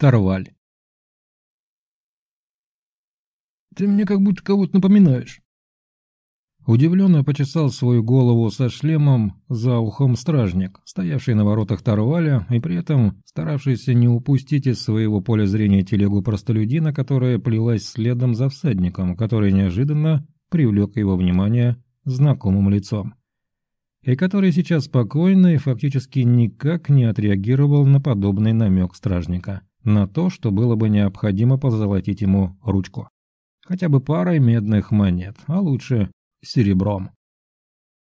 Тарваль. «Ты мне как будто кого-то напоминаешь». Удивленно почесал свою голову со шлемом за ухом стражник, стоявший на воротах Тарваля и при этом старавшийся не упустить из своего поля зрения телегу простолюдина, которая плелась следом за всадником, который неожиданно привлек его внимание знакомым лицом, и который сейчас спокойно и фактически никак не отреагировал на подобный намек стражника на то, что было бы необходимо позолотить ему ручку. Хотя бы парой медных монет, а лучше серебром.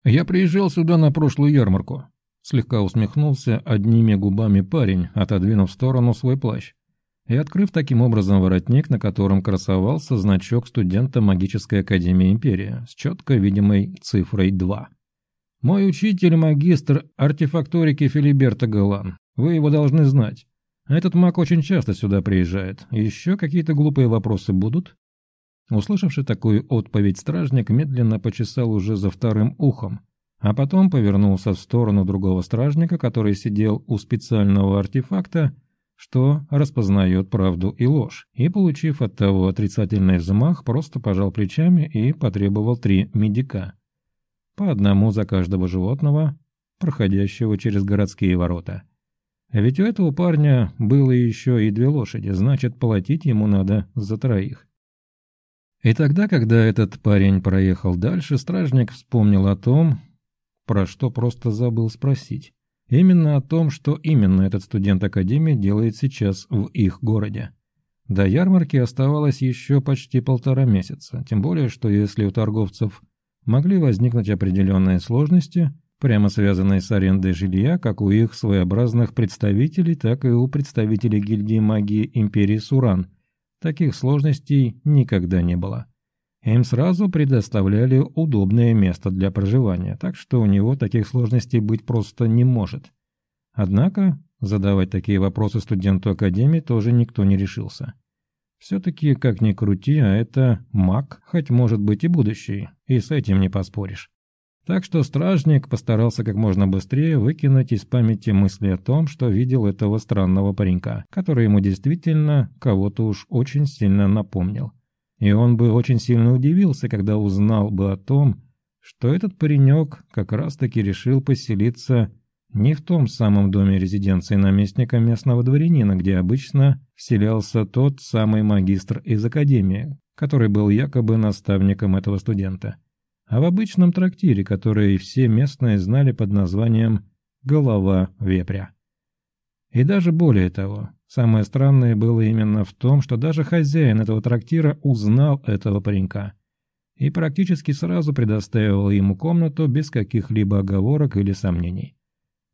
«Я приезжал сюда на прошлую ярмарку», — слегка усмехнулся одними губами парень, отодвинув в сторону свой плащ и открыв таким образом воротник, на котором красовался значок студента Магической Академии Империи с четко видимой цифрой 2. «Мой учитель – магистр артефакторики Филиберта Галан. Вы его должны знать. Этот маг очень часто сюда приезжает. Еще какие-то глупые вопросы будут?» Услышавший такую отповедь стражник медленно почесал уже за вторым ухом, а потом повернулся в сторону другого стражника, который сидел у специального артефакта, что распознает правду и ложь, и, получив от того отрицательный взмах, просто пожал плечами и потребовал три медика. По одному за каждого животного, проходящего через городские ворота. А ведь у этого парня было еще и две лошади, значит, платить ему надо за троих. И тогда, когда этот парень проехал дальше, стражник вспомнил о том, про что просто забыл спросить. Именно о том, что именно этот студент Академии делает сейчас в их городе. До ярмарки оставалось еще почти полтора месяца, тем более, что если у торговцев могли возникнуть определенные сложности – прямо связанной с арендой жилья как у их своеобразных представителей, так и у представителей гильдии магии Империи Суран. Таких сложностей никогда не было. Им сразу предоставляли удобное место для проживания, так что у него таких сложностей быть просто не может. Однако задавать такие вопросы студенту Академии тоже никто не решился. Все-таки, как ни крути, а это маг, хоть может быть и будущий, и с этим не поспоришь. Так что стражник постарался как можно быстрее выкинуть из памяти мысли о том, что видел этого странного паренька, который ему действительно кого-то уж очень сильно напомнил. И он бы очень сильно удивился, когда узнал бы о том, что этот паренек как раз-таки решил поселиться не в том самом доме резиденции наместника местного дворянина, где обычно вселялся тот самый магистр из академии, который был якобы наставником этого студента а в обычном трактире, который все местные знали под названием «Голова вепря». И даже более того, самое странное было именно в том, что даже хозяин этого трактира узнал этого паренька и практически сразу предоставил ему комнату без каких-либо оговорок или сомнений.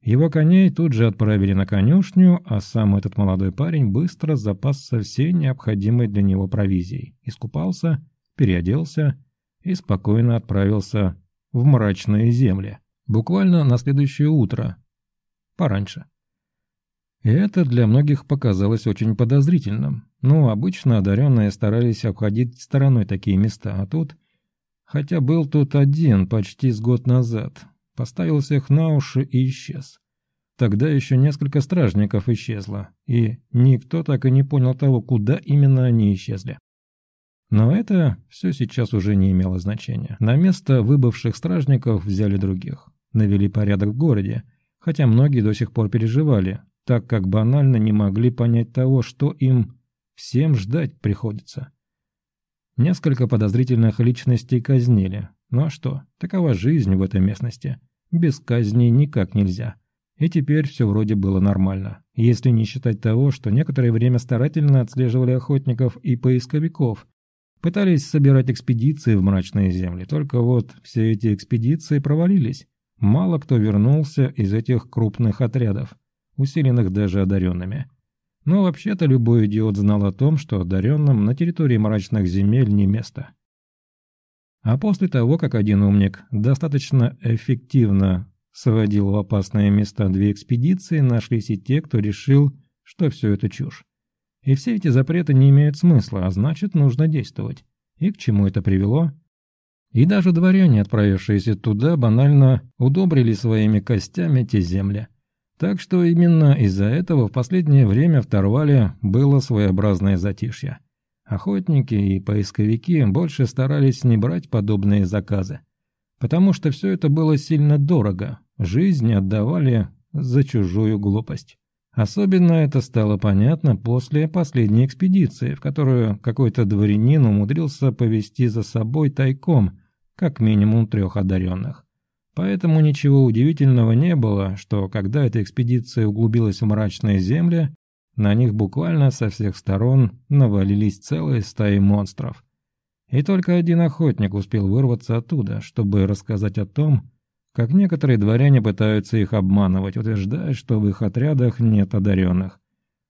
Его коней тут же отправили на конюшню, а сам этот молодой парень быстро запасся всей необходимой для него провизией, искупался, переоделся и спокойно отправился в мрачные земли. Буквально на следующее утро. Пораньше. И это для многих показалось очень подозрительным. Ну, обычно одаренные старались обходить стороной такие места, а тут... Хотя был тут один почти с год назад. Поставил всех на уши и исчез. Тогда еще несколько стражников исчезло, и никто так и не понял того, куда именно они исчезли. Но это все сейчас уже не имело значения. На место выбывших стражников взяли других. Навели порядок в городе, хотя многие до сих пор переживали, так как банально не могли понять того, что им всем ждать приходится. Несколько подозрительных личностей казнили. Ну а что, такова жизнь в этой местности. Без казни никак нельзя. И теперь все вроде было нормально. Если не считать того, что некоторое время старательно отслеживали охотников и поисковиков, Пытались собирать экспедиции в мрачные земли, только вот все эти экспедиции провалились. Мало кто вернулся из этих крупных отрядов, усиленных даже одаренными. Но вообще-то любой идиот знал о том, что одаренным на территории мрачных земель не место. А после того, как один умник достаточно эффективно сводил в опасные места две экспедиции, нашлись и те, кто решил, что все это чушь. И все эти запреты не имеют смысла, а значит, нужно действовать. И к чему это привело? И даже дворяне, отправившиеся туда, банально удобрили своими костями те земли. Так что именно из-за этого в последнее время в Тарвале было своеобразное затишье. Охотники и поисковики больше старались не брать подобные заказы, потому что все это было сильно дорого, жизнь отдавали за чужую глупость. Особенно это стало понятно после последней экспедиции, в которую какой-то дворянин умудрился повести за собой тайком как минимум трех одаренных. Поэтому ничего удивительного не было, что когда эта экспедиция углубилась в мрачные земли, на них буквально со всех сторон навалились целые стаи монстров. И только один охотник успел вырваться оттуда, чтобы рассказать о том, как некоторые дворяне пытаются их обманывать, утверждая, что в их отрядах нет одаренных.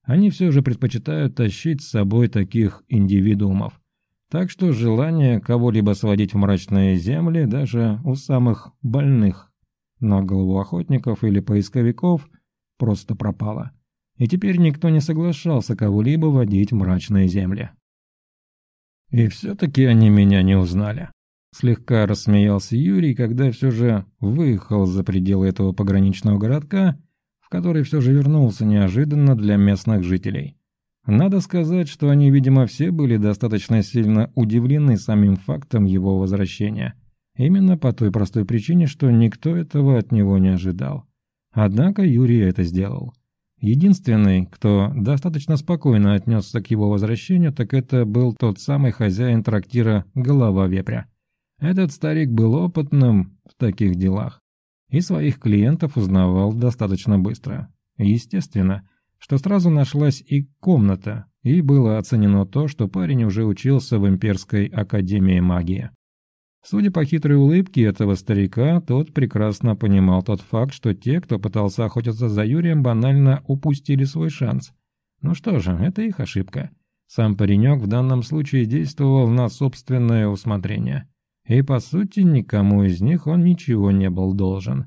Они все же предпочитают тащить с собой таких индивидуумов. Так что желание кого-либо сводить в мрачные земли даже у самых больных на голову охотников или поисковиков просто пропало. И теперь никто не соглашался кого-либо водить в мрачные земли. И все-таки они меня не узнали. Слегка рассмеялся Юрий, когда все же выехал за пределы этого пограничного городка, в который все же вернулся неожиданно для местных жителей. Надо сказать, что они, видимо, все были достаточно сильно удивлены самим фактом его возвращения. Именно по той простой причине, что никто этого от него не ожидал. Однако Юрий это сделал. Единственный, кто достаточно спокойно отнесся к его возвращению, так это был тот самый хозяин трактира «Голова вепря». Этот старик был опытным в таких делах и своих клиентов узнавал достаточно быстро. Естественно, что сразу нашлась и комната, и было оценено то, что парень уже учился в Имперской Академии Магии. Судя по хитрой улыбке этого старика, тот прекрасно понимал тот факт, что те, кто пытался охотиться за Юрием, банально упустили свой шанс. Ну что же, это их ошибка. Сам паренек в данном случае действовал на собственное усмотрение и, по сути, никому из них он ничего не был должен.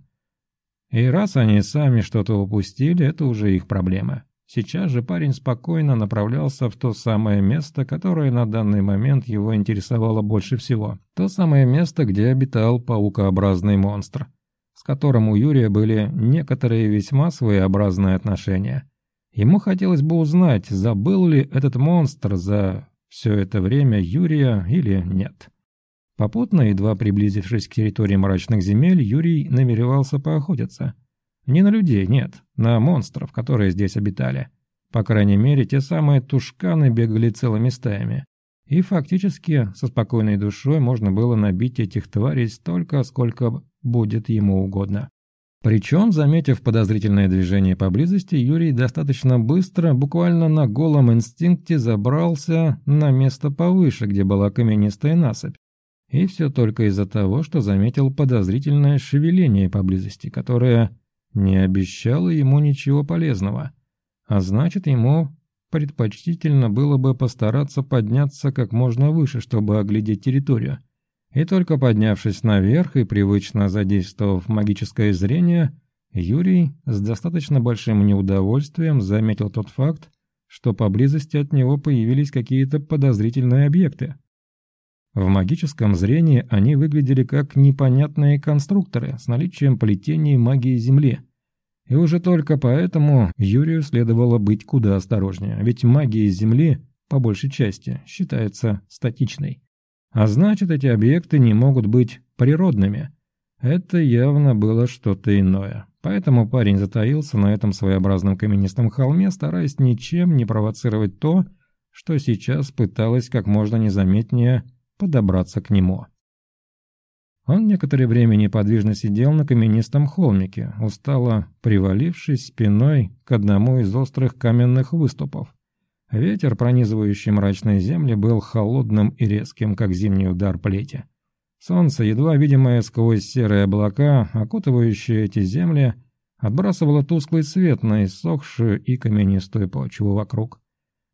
И раз они сами что-то упустили, это уже их проблема. Сейчас же парень спокойно направлялся в то самое место, которое на данный момент его интересовало больше всего. То самое место, где обитал паукообразный монстр, с которым у Юрия были некоторые весьма своеобразные отношения. Ему хотелось бы узнать, забыл ли этот монстр за все это время Юрия или нет. Попутно, едва приблизившись к территории мрачных земель, Юрий намеревался поохотиться. Не на людей, нет, на монстров, которые здесь обитали. По крайней мере, те самые тушканы бегали целыми стаями. И фактически со спокойной душой можно было набить этих тварей столько, сколько будет ему угодно. Причем, заметив подозрительное движение поблизости, Юрий достаточно быстро, буквально на голом инстинкте, забрался на место повыше, где была каменистая насыпь, и все только из-за того, что заметил подозрительное шевеление поблизости, которое не обещало ему ничего полезного. А значит, ему предпочтительно было бы постараться подняться как можно выше, чтобы оглядеть территорию. И только поднявшись наверх и привычно задействовав магическое зрение, Юрий с достаточно большим неудовольствием заметил тот факт, что поблизости от него появились какие-то подозрительные объекты. В магическом зрении они выглядели как непонятные конструкторы с наличием плетений магии Земли. И уже только поэтому Юрию следовало быть куда осторожнее, ведь магия Земли, по большей части, считается статичной. А значит, эти объекты не могут быть природными. Это явно было что-то иное. Поэтому парень затаился на этом своеобразном каменистом холме, стараясь ничем не провоцировать то, что сейчас пыталось как можно незаметнее подобраться к нему. Он некоторое время неподвижно сидел на каменистом холмике, устало привалившись спиной к одному из острых каменных выступов. Ветер, пронизывающий мрачные земли, был холодным и резким, как зимний удар плети. Солнце, едва видимое сквозь серые облака, окутывающие эти земли, отбрасывало тусклый свет на иссохшую и каменистую почву вокруг.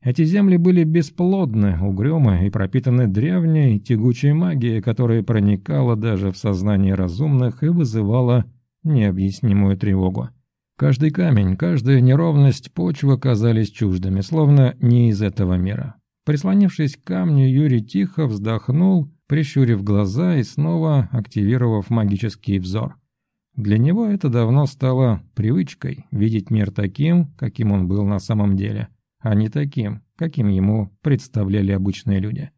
Эти земли были бесплодны, угрюмы и пропитаны древней, тягучей магией, которая проникала даже в сознание разумных и вызывала необъяснимую тревогу. Каждый камень, каждая неровность почвы казались чуждыми, словно не из этого мира. Прислонившись к камню, Юрий тихо вздохнул, прищурив глаза и снова активировав магический взор. Для него это давно стало привычкой – видеть мир таким, каким он был на самом деле – а не таким, каким ему представляли обычные люди.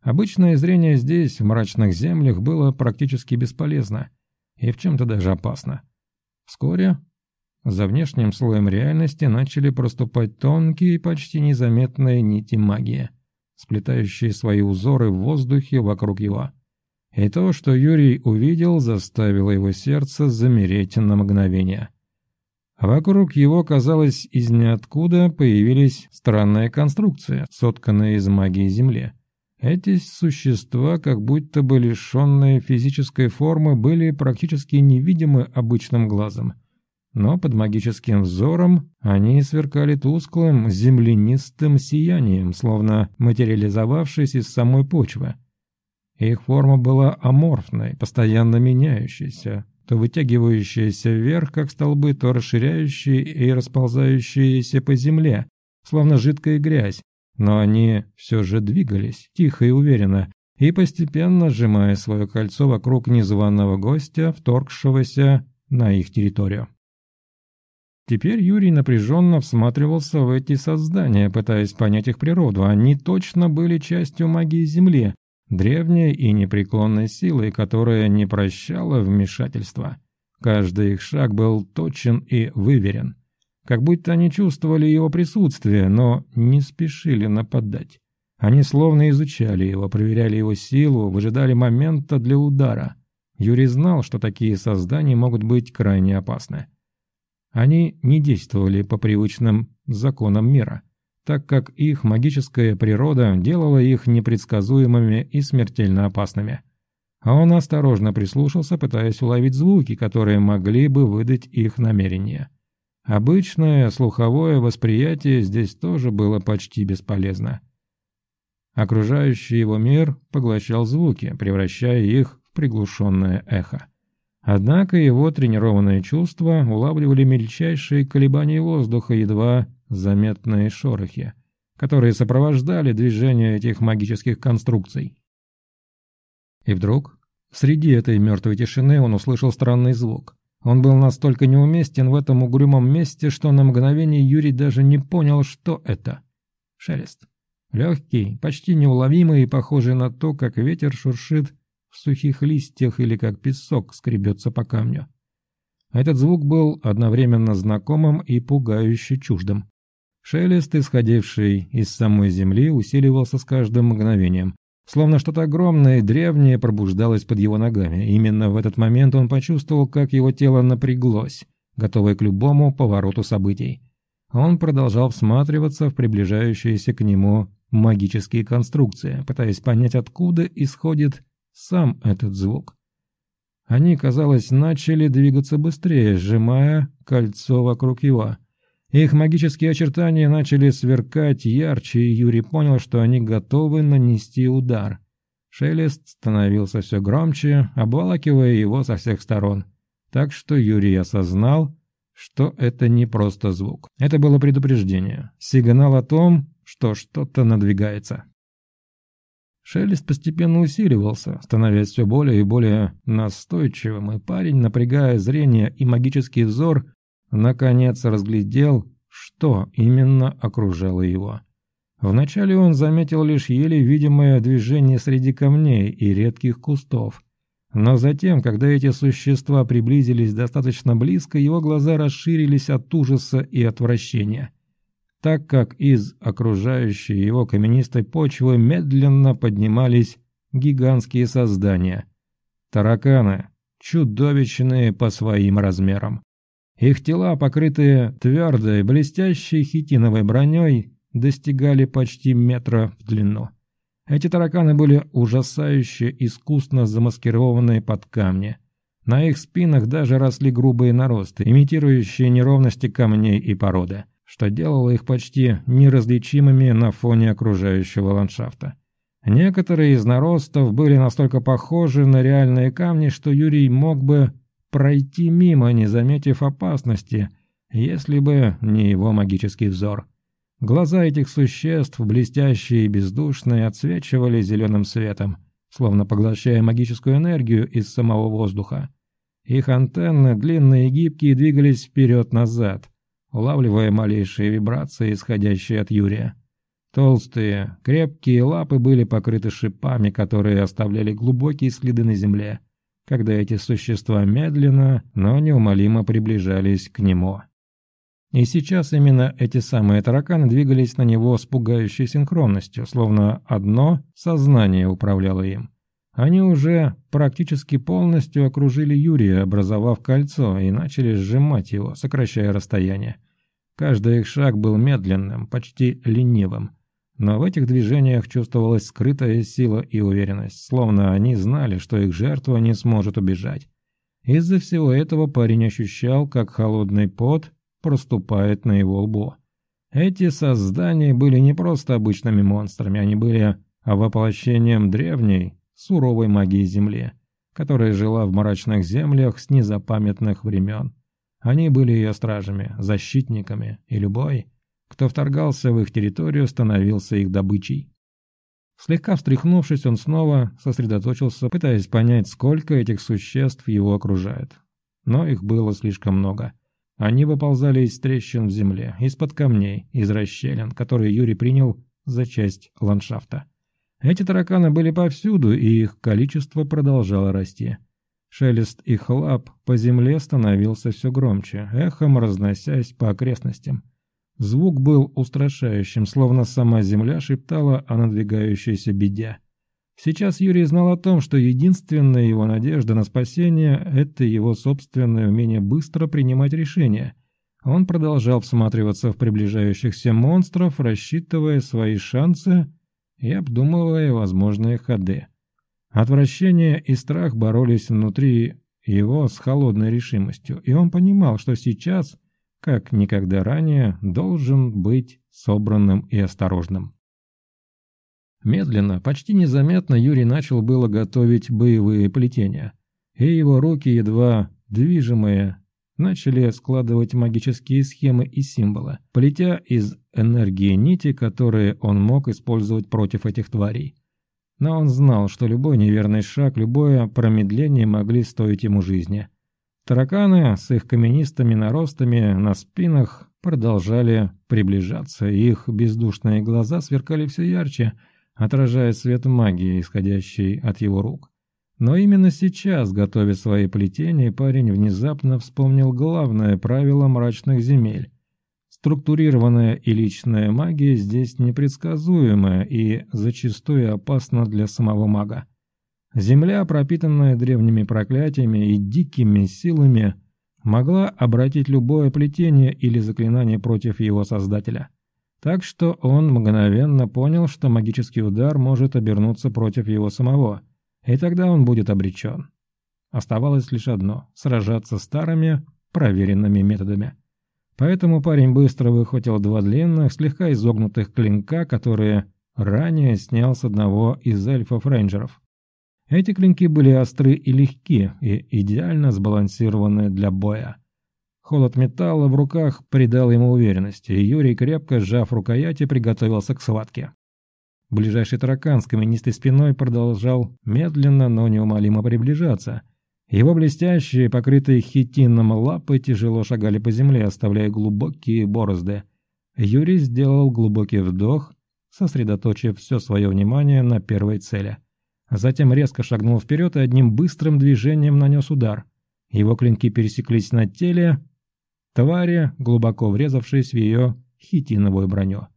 Обычное зрение здесь, в мрачных землях, было практически бесполезно и в чем-то даже опасно. Вскоре за внешним слоем реальности начали проступать тонкие, почти незаметные нити магии, сплетающие свои узоры в воздухе вокруг его. И то, что Юрий увидел, заставило его сердце замереть на мгновение – Вокруг его, казалось, из ниоткуда появились странные конструкции, сотканные из магии Земли. Эти существа, как будто бы лишенные физической формы, были практически невидимы обычным глазом. Но под магическим взором они сверкали тусклым, землянистым сиянием, словно материализовавшись из самой почвы. Их форма была аморфной, постоянно меняющейся, то вытягивающиеся вверх, как столбы, то расширяющие и расползающиеся по земле, словно жидкая грязь, но они все же двигались, тихо и уверенно, и постепенно сжимая свое кольцо вокруг незваного гостя, вторгшегося на их территорию. Теперь Юрий напряженно всматривался в эти создания, пытаясь понять их природу. Они точно были частью магии Земли, древней и непреклонной силой, которая не прощала вмешательства. Каждый их шаг был точен и выверен. Как будто они чувствовали его присутствие, но не спешили нападать. Они словно изучали его, проверяли его силу, выжидали момента для удара. Юрий знал, что такие создания могут быть крайне опасны. Они не действовали по привычным законам мира – так как их магическая природа делала их непредсказуемыми и смертельно опасными. А он осторожно прислушался, пытаясь уловить звуки, которые могли бы выдать их намерение. Обычное слуховое восприятие здесь тоже было почти бесполезно. Окружающий его мир поглощал звуки, превращая их в приглушенное эхо. Однако его тренированные чувства улавливали мельчайшие колебания воздуха, едва заметные шорохи, которые сопровождали движение этих магических конструкций. И вдруг, среди этой мертвой тишины он услышал странный звук. Он был настолько неуместен в этом угрюмом месте, что на мгновение Юрий даже не понял, что это. Шелест. Легкий, почти неуловимый и похожий на то, как ветер шуршит в сухих листьях или как песок скребется по камню. Этот звук был одновременно знакомым и пугающе чуждым. Шелест, исходивший из самой земли, усиливался с каждым мгновением. Словно что-то огромное и древнее пробуждалось под его ногами. Именно в этот момент он почувствовал, как его тело напряглось, готовое к любому повороту событий. Он продолжал всматриваться в приближающиеся к нему магические конструкции, пытаясь понять, откуда исходит сам этот звук. Они, казалось, начали двигаться быстрее, сжимая кольцо вокруг его. Их магические очертания начали сверкать ярче, и Юрий понял, что они готовы нанести удар. Шелест становился все громче, обволакивая его со всех сторон. Так что Юрий осознал, что это не просто звук. Это было предупреждение, сигнал о том, что что-то надвигается. Шелест постепенно усиливался, становясь все более и более настойчивым, и парень, напрягая зрение и магический взор, наконец разглядел, что именно окружало его. Вначале он заметил лишь еле видимое движение среди камней и редких кустов. Но затем, когда эти существа приблизились достаточно близко, его глаза расширились от ужаса и отвращения, так как из окружающей его каменистой почвы медленно поднимались гигантские создания. Тараканы, чудовищные по своим размерам. Их тела, покрытые твердой, блестящей хитиновой броней, достигали почти метра в длину. Эти тараканы были ужасающе искусно замаскированы под камни. На их спинах даже росли грубые наросты, имитирующие неровности камней и породы, что делало их почти неразличимыми на фоне окружающего ландшафта. Некоторые из наростов были настолько похожи на реальные камни, что Юрий мог бы пройти мимо, не заметив опасности, если бы не его магический взор. Глаза этих существ, блестящие и бездушные, отсвечивали зеленым светом, словно поглощая магическую энергию из самого воздуха. Их антенны, длинные и гибкие, двигались вперед-назад, улавливая малейшие вибрации, исходящие от Юрия. Толстые, крепкие лапы были покрыты шипами, которые оставляли глубокие следы на земле – когда эти существа медленно, но неумолимо приближались к нему. И сейчас именно эти самые тараканы двигались на него с пугающей синхронностью, словно одно сознание управляло им. Они уже практически полностью окружили Юрия, образовав кольцо, и начали сжимать его, сокращая расстояние. Каждый их шаг был медленным, почти ленивым. Но в этих движениях чувствовалась скрытая сила и уверенность, словно они знали, что их жертва не сможет убежать. Из-за всего этого парень ощущал, как холодный пот проступает на его лбу. Эти создания были не просто обычными монстрами, они были воплощением древней, суровой магии Земли, которая жила в мрачных землях с незапамятных времен. Они были ее стражами, защитниками, и любой, кто вторгался в их территорию, становился их добычей. Слегка встряхнувшись, он снова сосредоточился, пытаясь понять, сколько этих существ его окружает. Но их было слишком много. Они выползали из трещин в земле, из-под камней, из расщелин, которые Юрий принял за часть ландшафта. Эти тараканы были повсюду, и их количество продолжало расти. Шелест их лап по земле становился все громче, эхом разносясь по окрестностям. Звук был устрашающим, словно сама земля шептала о надвигающейся беде. Сейчас Юрий знал о том, что единственная его надежда на спасение – это его собственное умение быстро принимать решения. Он продолжал всматриваться в приближающихся монстров, рассчитывая свои шансы и обдумывая возможные ходы. Отвращение и страх боролись внутри его с холодной решимостью, и он понимал, что сейчас – как никогда ранее, должен быть собранным и осторожным. Медленно, почти незаметно Юрий начал было готовить боевые плетения, и его руки, едва движимые, начали складывать магические схемы и символы, плетя из энергии нити, которые он мог использовать против этих тварей. Но он знал, что любой неверный шаг, любое промедление могли стоить ему жизни – Тараканы с их каменистыми наростами на спинах продолжали приближаться, их бездушные глаза сверкали все ярче, отражая свет магии, исходящий от его рук. Но именно сейчас, готовя свои плетения, парень внезапно вспомнил главное правило мрачных земель. Структурированная и личная магия здесь непредсказуемая и зачастую опасна для самого мага. Земля, пропитанная древними проклятиями и дикими силами, могла обратить любое плетение или заклинание против его создателя. Так что он мгновенно понял, что магический удар может обернуться против его самого, и тогда он будет обречен. Оставалось лишь одно – сражаться старыми, проверенными методами. Поэтому парень быстро выхватил два длинных, слегка изогнутых клинка, которые ранее снял с одного из эльфов-рейнджеров – эти клинки были остры и легки, и идеально сбалансированы для боя. Холод металла в руках придал ему уверенности, и Юрий, крепко сжав рукояти, приготовился к схватке. Ближайший таракан с каменистой спиной продолжал медленно, но неумолимо приближаться. Его блестящие, покрытые хитином лапы, тяжело шагали по земле, оставляя глубокие борозды. Юрий сделал глубокий вдох, сосредоточив все свое внимание на первой цели – затем резко шагнул вперед и одним быстрым движением нанес удар. Его клинки пересеклись на теле твари, глубоко врезавшись в ее хитиновую броню.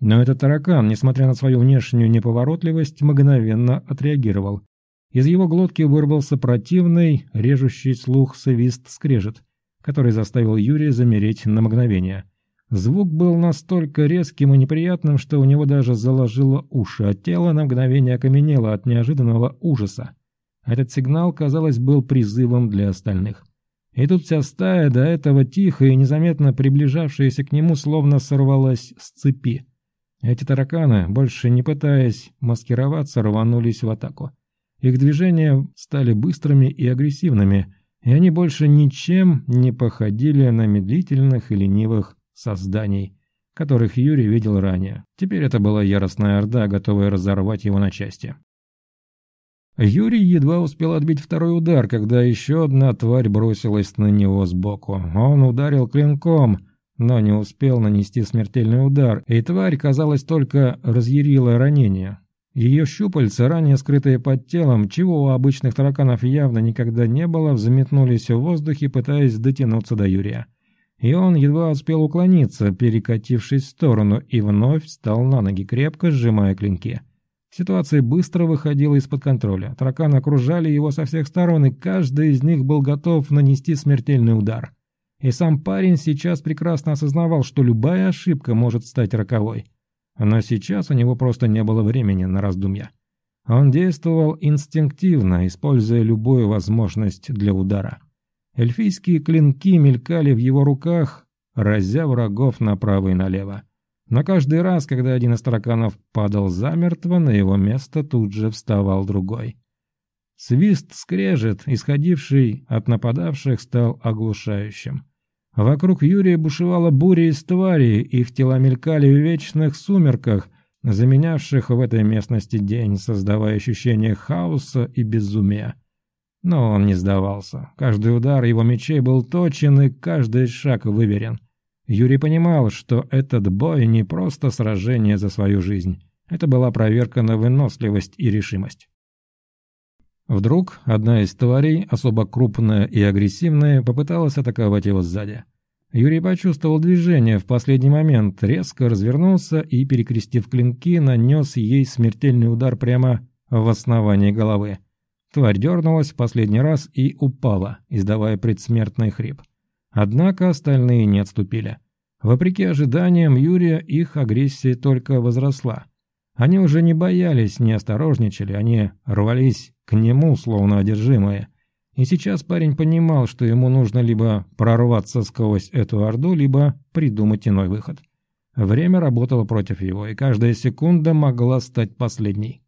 Но этот таракан, несмотря на свою внешнюю неповоротливость, мгновенно отреагировал. Из его глотки вырвался противный, режущий слух свист-скрежет, который заставил Юрия замереть на мгновение – Звук был настолько резким и неприятным, что у него даже заложило уши, а тело на мгновение окаменело от неожиданного ужаса. Этот сигнал, казалось, был призывом для остальных. И тут вся стая, до этого тихо и незаметно приближавшаяся к нему, словно сорвалась с цепи. Эти тараканы, больше не пытаясь маскироваться, рванулись в атаку. Их движения стали быстрыми и агрессивными, и они больше ничем не походили на медлительных и ленивых созданий, которых Юрий видел ранее. Теперь это была яростная орда, готовая разорвать его на части. Юрий едва успел отбить второй удар, когда еще одна тварь бросилась на него сбоку. Он ударил клинком, но не успел нанести смертельный удар, и тварь, казалось, только разъярила ранение. Ее щупальца, ранее скрытые под телом, чего у обычных тараканов явно никогда не было, взметнулись в воздухе, пытаясь дотянуться до Юрия и он едва успел уклониться, перекатившись в сторону, и вновь встал на ноги, крепко сжимая клинки. Ситуация быстро выходила из-под контроля. Тараканы окружали его со всех сторон, и каждый из них был готов нанести смертельный удар. И сам парень сейчас прекрасно осознавал, что любая ошибка может стать роковой. Но сейчас у него просто не было времени на раздумья. Он действовал инстинктивно, используя любую возможность для удара. Эльфийские клинки мелькали в его руках, разя врагов направо и налево. Но каждый раз, когда один из тараканов падал замертво, на его место тут же вставал другой. Свист скрежет, исходивший от нападавших, стал оглушающим. Вокруг Юрия бушевала буря из тварей, их тела мелькали в вечных сумерках, заменявших в этой местности день, создавая ощущение хаоса и безумия. Но он не сдавался. Каждый удар его мечей был точен и каждый шаг выверен. Юрий понимал, что этот бой не просто сражение за свою жизнь. Это была проверка на выносливость и решимость. Вдруг одна из тварей, особо крупная и агрессивная, попыталась атаковать его сзади. Юрий почувствовал движение в последний момент, резко развернулся и, перекрестив клинки, нанес ей смертельный удар прямо в основании головы. Тварь дернулась в последний раз и упала, издавая предсмертный хрип. Однако остальные не отступили. Вопреки ожиданиям Юрия, их агрессия только возросла. Они уже не боялись, не осторожничали, они рвались к нему, словно одержимые. И сейчас парень понимал, что ему нужно либо прорваться сквозь эту орду, либо придумать иной выход. Время работало против его, и каждая секунда могла стать последней.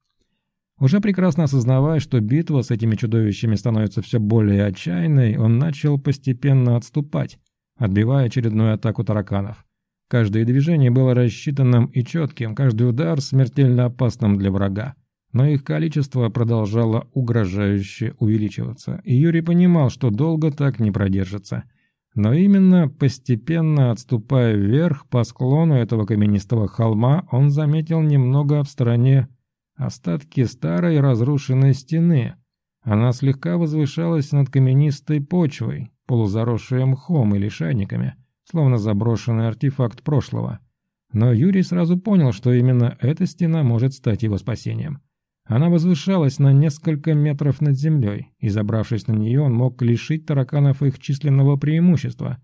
Уже прекрасно осознавая, что битва с этими чудовищами становится все более отчаянной, он начал постепенно отступать, отбивая очередную атаку тараканов. Каждое движение было рассчитанным и четким, каждый удар смертельно опасным для врага. Но их количество продолжало угрожающе увеличиваться, и Юрий понимал, что долго так не продержится. Но именно постепенно отступая вверх по склону этого каменистого холма, он заметил немного в стороне остатки старой разрушенной стены. Она слегка возвышалась над каменистой почвой, полузаросшей мхом и лишайниками, словно заброшенный артефакт прошлого. Но Юрий сразу понял, что именно эта стена может стать его спасением. Она возвышалась на несколько метров над землей, и забравшись на нее, он мог лишить тараканов их численного преимущества.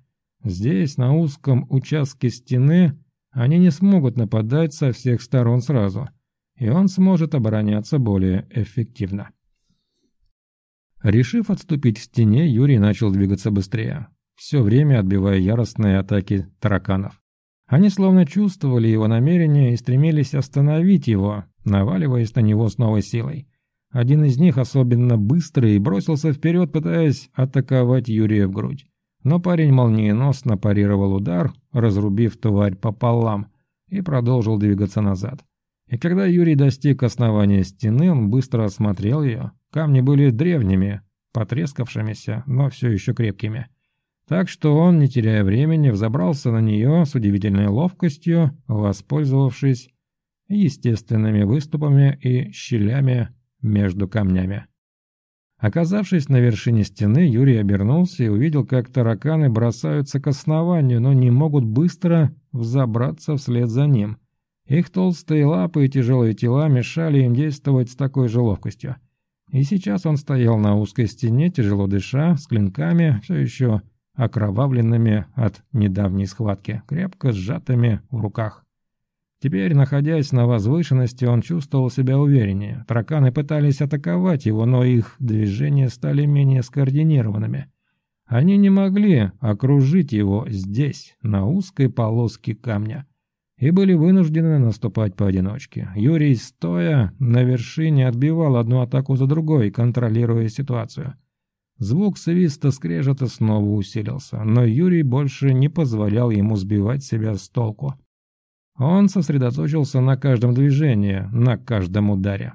Здесь, на узком участке стены, они не смогут нападать со всех сторон сразу – и он сможет обороняться более эффективно. Решив отступить к стене, Юрий начал двигаться быстрее, все время отбивая яростные атаки тараканов. Они словно чувствовали его намерение и стремились остановить его, наваливаясь на него с новой силой. Один из них, особенно быстрый, бросился вперед, пытаясь атаковать Юрия в грудь. Но парень молниеносно парировал удар, разрубив тварь пополам, и продолжил двигаться назад. И когда Юрий достиг основания стены, он быстро осмотрел ее. Камни были древними, потрескавшимися, но все еще крепкими. Так что он, не теряя времени, взобрался на нее с удивительной ловкостью, воспользовавшись естественными выступами и щелями между камнями. Оказавшись на вершине стены, Юрий обернулся и увидел, как тараканы бросаются к основанию, но не могут быстро взобраться вслед за ним. Их толстые лапы и тяжелые тела мешали им действовать с такой же ловкостью. И сейчас он стоял на узкой стене, тяжело дыша, с клинками, все еще окровавленными от недавней схватки, крепко сжатыми в руках. Теперь, находясь на возвышенности, он чувствовал себя увереннее. Тараканы пытались атаковать его, но их движения стали менее скоординированными. Они не могли окружить его здесь, на узкой полоске камня – и были вынуждены наступать поодиночке. Юрий, стоя на вершине, отбивал одну атаку за другой, контролируя ситуацию. Звук свиста скрежета снова усилился, но Юрий больше не позволял ему сбивать себя с толку. Он сосредоточился на каждом движении, на каждом ударе.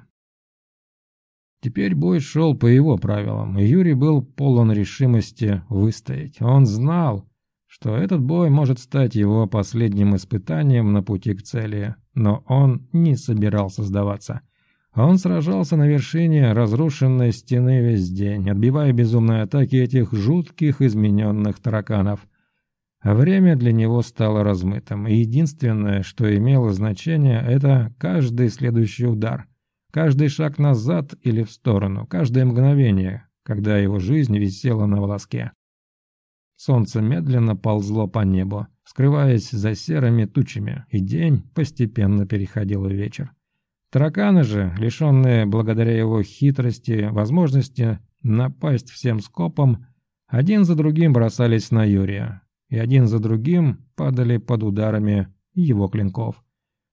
Теперь бой шел по его правилам, и Юрий был полон решимости выстоять. Он знал, что этот бой может стать его последним испытанием на пути к цели, но он не собирался сдаваться. Он сражался на вершине разрушенной стены весь день, отбивая безумные атаки этих жутких измененных тараканов. Время для него стало размытым, и единственное, что имело значение, это каждый следующий удар, каждый шаг назад или в сторону, каждое мгновение, когда его жизнь висела на волоске. Солнце медленно ползло по небу, скрываясь за серыми тучами, и день постепенно переходил в вечер. Тараканы же, лишенные благодаря его хитрости возможности напасть всем скопом, один за другим бросались на Юрия, и один за другим падали под ударами его клинков.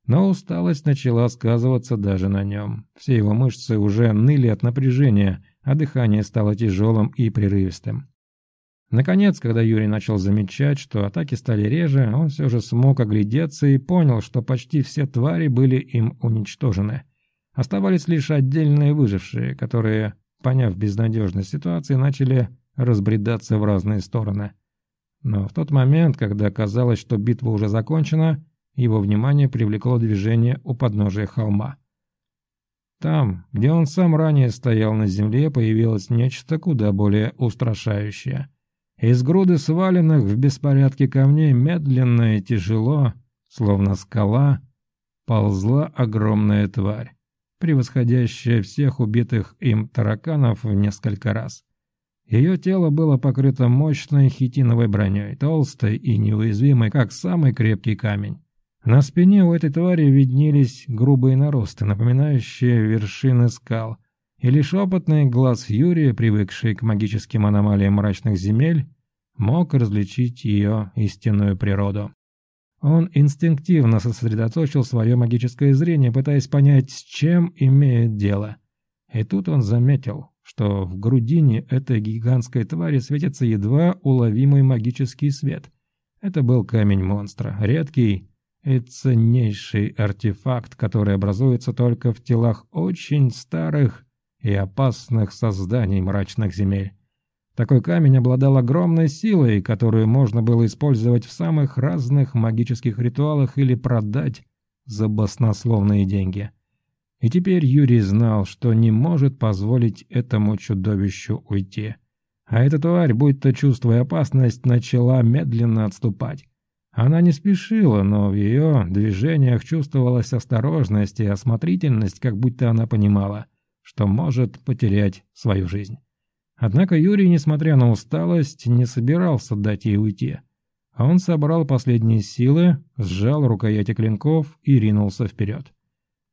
Но усталость начала сказываться даже на нем. Все его мышцы уже ныли от напряжения, а дыхание стало тяжелым и прерывистым. Наконец, когда Юрий начал замечать, что атаки стали реже, он все же смог оглядеться и понял, что почти все твари были им уничтожены. Оставались лишь отдельные выжившие, которые, поняв безнадежность ситуации, начали разбредаться в разные стороны. Но в тот момент, когда казалось, что битва уже закончена, его внимание привлекло движение у подножия холма. Там, где он сам ранее стоял на земле, появилось нечто куда более устрашающее – из груды сваленных в беспорядке камней медленно и тяжело, словно скала, ползла огромная тварь, превосходящая всех убитых им тараканов в несколько раз. Ее тело было покрыто мощной хитиновой броней, толстой и неуязвимой, как самый крепкий камень. На спине у этой твари виднелись грубые наросты, напоминающие вершины скал, и лишь опытный глаз Юрия, привыкший к магическим аномалиям мрачных земель, мог различить ее истинную природу. Он инстинктивно сосредоточил свое магическое зрение, пытаясь понять, с чем имеет дело. И тут он заметил, что в грудине этой гигантской твари светится едва уловимый магический свет. Это был камень монстра, редкий и ценнейший артефакт, который образуется только в телах очень старых и опасных созданий мрачных земель. Такой камень обладал огромной силой, которую можно было использовать в самых разных магических ритуалах или продать за баснословные деньги. И теперь Юрий знал, что не может позволить этому чудовищу уйти. А эта тварь, будто чувствуя опасность, начала медленно отступать. Она не спешила, но в ее движениях чувствовалась осторожность и осмотрительность, как будто она понимала – что может потерять свою жизнь. Однако Юрий, несмотря на усталость, не собирался дать ей уйти. А он собрал последние силы, сжал рукояти клинков и ринулся вперед.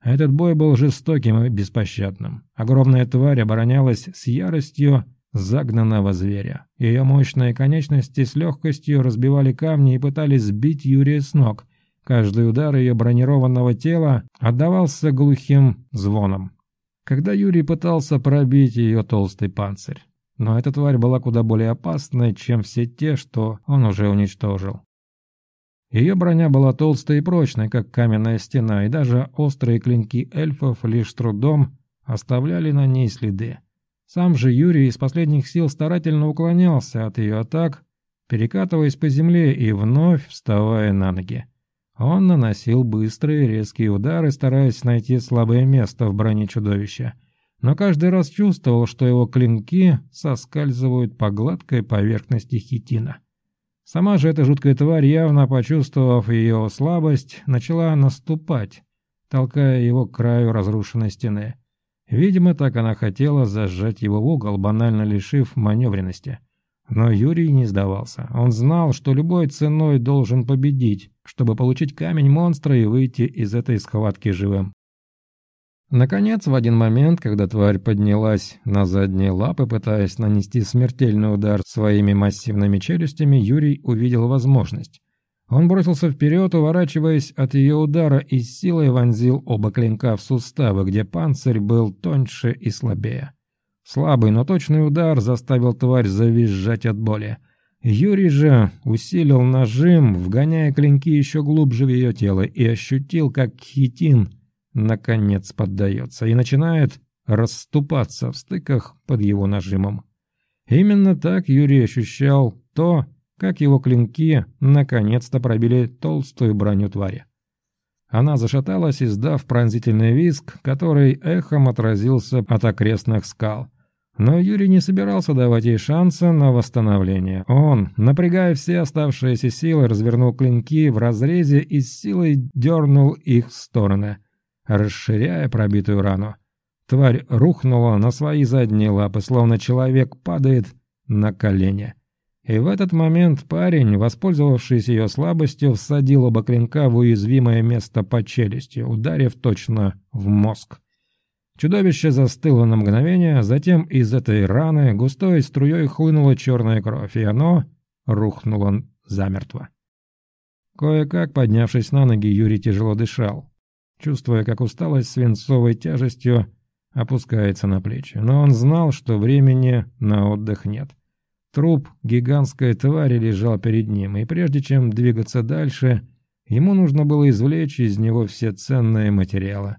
Этот бой был жестоким и беспощадным. Огромная тварь оборонялась с яростью загнанного зверя. Ее мощные конечности с легкостью разбивали камни и пытались сбить Юрия с ног. Каждый удар ее бронированного тела отдавался глухим звоном когда Юрий пытался пробить ее толстый панцирь. Но эта тварь была куда более опасной, чем все те, что он уже уничтожил. Ее броня была толстой и прочной, как каменная стена, и даже острые клинки эльфов лишь трудом оставляли на ней следы. Сам же Юрий из последних сил старательно уклонялся от ее атак, перекатываясь по земле и вновь вставая на ноги. Он наносил быстрые резкие удары, стараясь найти слабое место в броне чудовища. Но каждый раз чувствовал, что его клинки соскальзывают по гладкой поверхности хитина. Сама же эта жуткая тварь, явно почувствовав ее слабость, начала наступать, толкая его к краю разрушенной стены. Видимо, так она хотела зажать его в угол, банально лишив маневренности – но Юрий не сдавался. Он знал, что любой ценой должен победить, чтобы получить камень монстра и выйти из этой схватки живым. Наконец, в один момент, когда тварь поднялась на задние лапы, пытаясь нанести смертельный удар своими массивными челюстями, Юрий увидел возможность. Он бросился вперед, уворачиваясь от ее удара и силой вонзил оба клинка в суставы, где панцирь был тоньше и слабее. Слабый, но точный удар заставил тварь завизжать от боли. Юрий же усилил нажим, вгоняя клинки еще глубже в ее тело, и ощутил, как хитин наконец поддается и начинает расступаться в стыках под его нажимом. Именно так Юрий ощущал то, как его клинки наконец-то пробили толстую броню твари. Она зашаталась, издав пронзительный визг, который эхом отразился от окрестных скал. Но Юрий не собирался давать ей шанса на восстановление. Он, напрягая все оставшиеся силы, развернул клинки в разрезе и с силой дернул их в стороны, расширяя пробитую рану. Тварь рухнула на свои задние лапы, словно человек падает на колени. И в этот момент парень, воспользовавшись ее слабостью, всадил оба клинка в уязвимое место по челюсти, ударив точно в мозг. Чудовище застыло на мгновение, а затем из этой раны густой струей хлынула черная кровь, и оно рухнуло замертво. Кое-как, поднявшись на ноги, Юрий тяжело дышал, чувствуя, как усталость свинцовой тяжестью опускается на плечи. Но он знал, что времени на отдых нет. Труп гигантской твари лежал перед ним, и прежде чем двигаться дальше, ему нужно было извлечь из него все ценные материалы.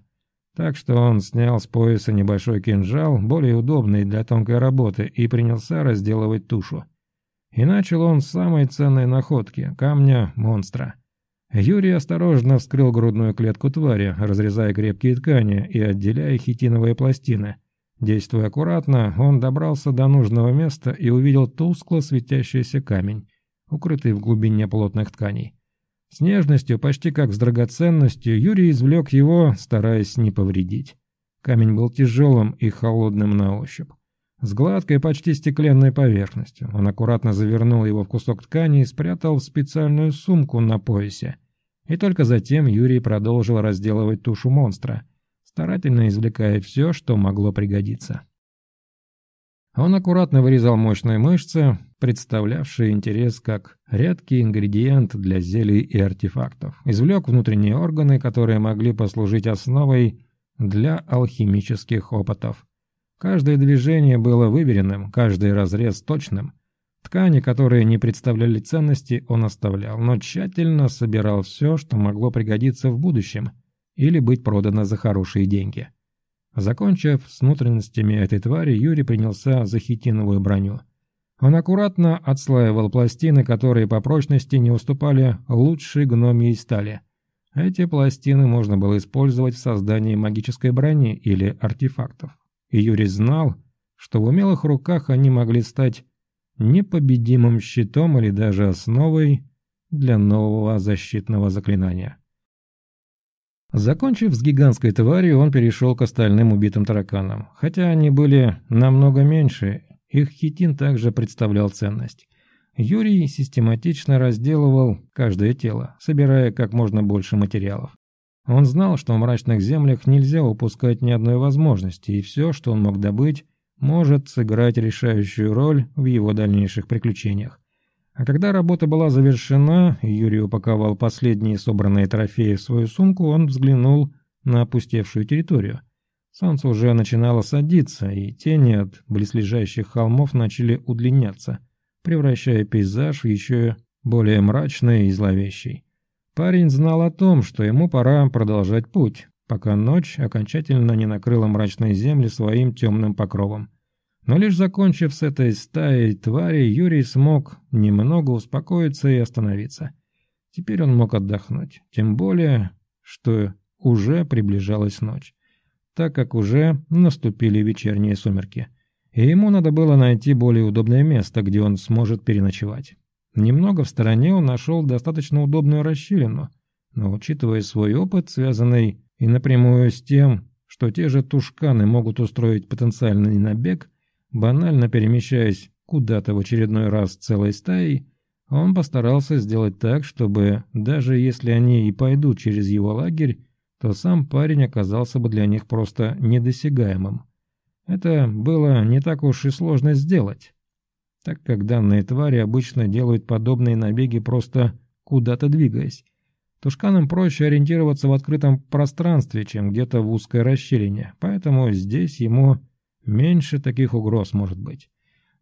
Так что он снял с пояса небольшой кинжал, более удобный для тонкой работы, и принялся разделывать тушу. И начал он с самой ценной находки – камня монстра. Юрий осторожно вскрыл грудную клетку твари, разрезая крепкие ткани и отделяя хитиновые пластины. Действуя аккуратно, он добрался до нужного места и увидел тускло светящийся камень, укрытый в глубине плотных тканей. С нежностью, почти как с драгоценностью, Юрий извлек его, стараясь не повредить. Камень был тяжелым и холодным на ощупь. С гладкой, почти стеклянной поверхностью. Он аккуратно завернул его в кусок ткани и спрятал в специальную сумку на поясе. И только затем Юрий продолжил разделывать тушу монстра, старательно извлекая все, что могло пригодиться. Он аккуратно вырезал мощные мышцы, представлявшие интерес как редкий ингредиент для зелий и артефактов. Извлек внутренние органы, которые могли послужить основой для алхимических опытов. Каждое движение было выверенным, каждый разрез точным. Ткани, которые не представляли ценности, он оставлял, но тщательно собирал все, что могло пригодиться в будущем или быть продано за хорошие деньги. Закончив с внутренностями этой твари, Юрий принялся за хитиновую броню. Он аккуратно отслаивал пластины, которые по прочности не уступали лучшей гномьей стали. Эти пластины можно было использовать в создании магической брони или артефактов. И Юрий знал, что в умелых руках они могли стать непобедимым щитом или даже основой для нового защитного заклинания. Закончив с гигантской тварью, он перешел к остальным убитым тараканам. Хотя они были намного меньше, их хитин также представлял ценность. Юрий систематично разделывал каждое тело, собирая как можно больше материалов. Он знал, что в мрачных землях нельзя упускать ни одной возможности, и все, что он мог добыть, может сыграть решающую роль в его дальнейших приключениях. А когда работа была завершена, и Юрий упаковал последние собранные трофеи в свою сумку, он взглянул на опустевшую территорию. Солнце уже начинало садиться, и тени от близлежащих холмов начали удлиняться, превращая пейзаж в еще более мрачный и зловещий. Парень знал о том, что ему пора продолжать путь, пока ночь окончательно не накрыла мрачные земли своим темным покровом. Но лишь закончив с этой стаей тварей, Юрий смог немного успокоиться и остановиться. Теперь он мог отдохнуть, тем более, что уже приближалась ночь, так как уже наступили вечерние сумерки, и ему надо было найти более удобное место, где он сможет переночевать. Немного в стороне он нашел достаточно удобную расщелину, но учитывая свой опыт, связанный и напрямую с тем, что те же тушканы могут устроить потенциальный набег, Банально перемещаясь куда-то в очередной раз целой стаей, он постарался сделать так, чтобы, даже если они и пойдут через его лагерь, то сам парень оказался бы для них просто недосягаемым. Это было не так уж и сложно сделать, так как данные твари обычно делают подобные набеги просто куда-то двигаясь. Тушканам проще ориентироваться в открытом пространстве, чем где-то в узкой расщелине, поэтому здесь ему Меньше таких угроз может быть.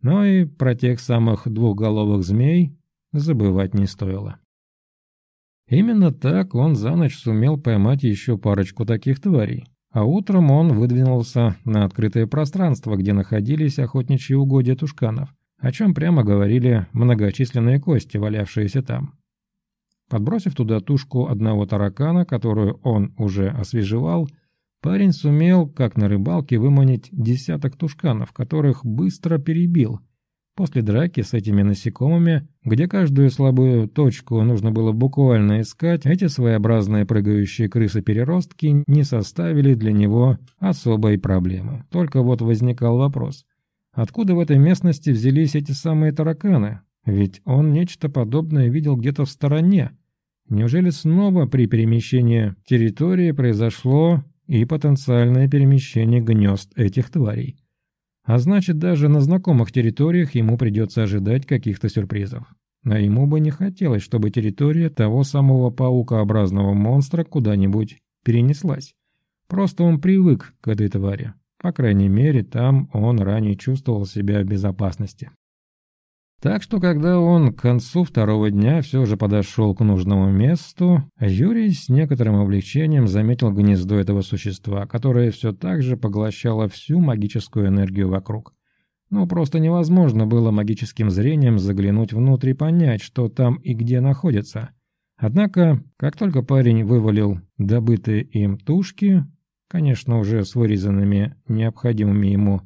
Но и про тех самых двухголовых змей забывать не стоило. Именно так он за ночь сумел поймать еще парочку таких тварей. А утром он выдвинулся на открытое пространство, где находились охотничьи угодья тушканов, о чем прямо говорили многочисленные кости, валявшиеся там. Подбросив туда тушку одного таракана, которую он уже освежевал, Парень сумел, как на рыбалке, выманить десяток тушканов, которых быстро перебил. После драки с этими насекомыми, где каждую слабую точку нужно было буквально искать, эти своеобразные прыгающие крысы-переростки не составили для него особой проблемы. Только вот возникал вопрос. Откуда в этой местности взялись эти самые тараканы? Ведь он нечто подобное видел где-то в стороне. Неужели снова при перемещении территории произошло и потенциальное перемещение гнезд этих тварей. А значит, даже на знакомых территориях ему придется ожидать каких-то сюрпризов. А ему бы не хотелось, чтобы территория того самого паукообразного монстра куда-нибудь перенеслась. Просто он привык к этой твари. По крайней мере, там он ранее чувствовал себя в безопасности. Так что, когда он к концу второго дня все же подошел к нужному месту, Юрий с некоторым облегчением заметил гнездо этого существа, которое все так же поглощало всю магическую энергию вокруг. Ну, просто невозможно было магическим зрением заглянуть внутрь и понять, что там и где находится. Однако, как только парень вывалил добытые им тушки, конечно, уже с вырезанными необходимыми ему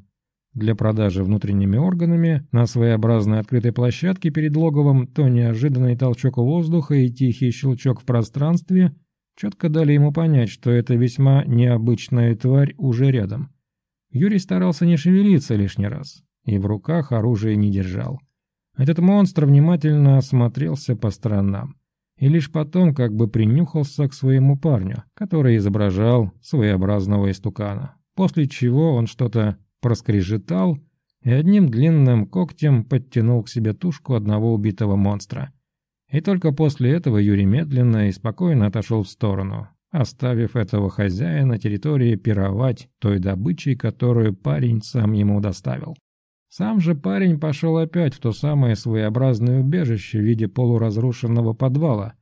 для продажи внутренними органами на своеобразной открытой площадке перед логовом, то неожиданный толчок воздуха и тихий щелчок в пространстве четко дали ему понять, что эта весьма необычная тварь уже рядом. Юрий старался не шевелиться лишний раз и в руках оружие не держал. Этот монстр внимательно осмотрелся по сторонам и лишь потом как бы принюхался к своему парню, который изображал своеобразного истукана. После чего он что-то проскрежетал и одним длинным когтем подтянул к себе тушку одного убитого монстра. И только после этого Юрий медленно и спокойно отошел в сторону, оставив этого хозяина на территории пировать той добычей, которую парень сам ему доставил. Сам же парень пошел опять в то самое своеобразное убежище в виде полуразрушенного подвала,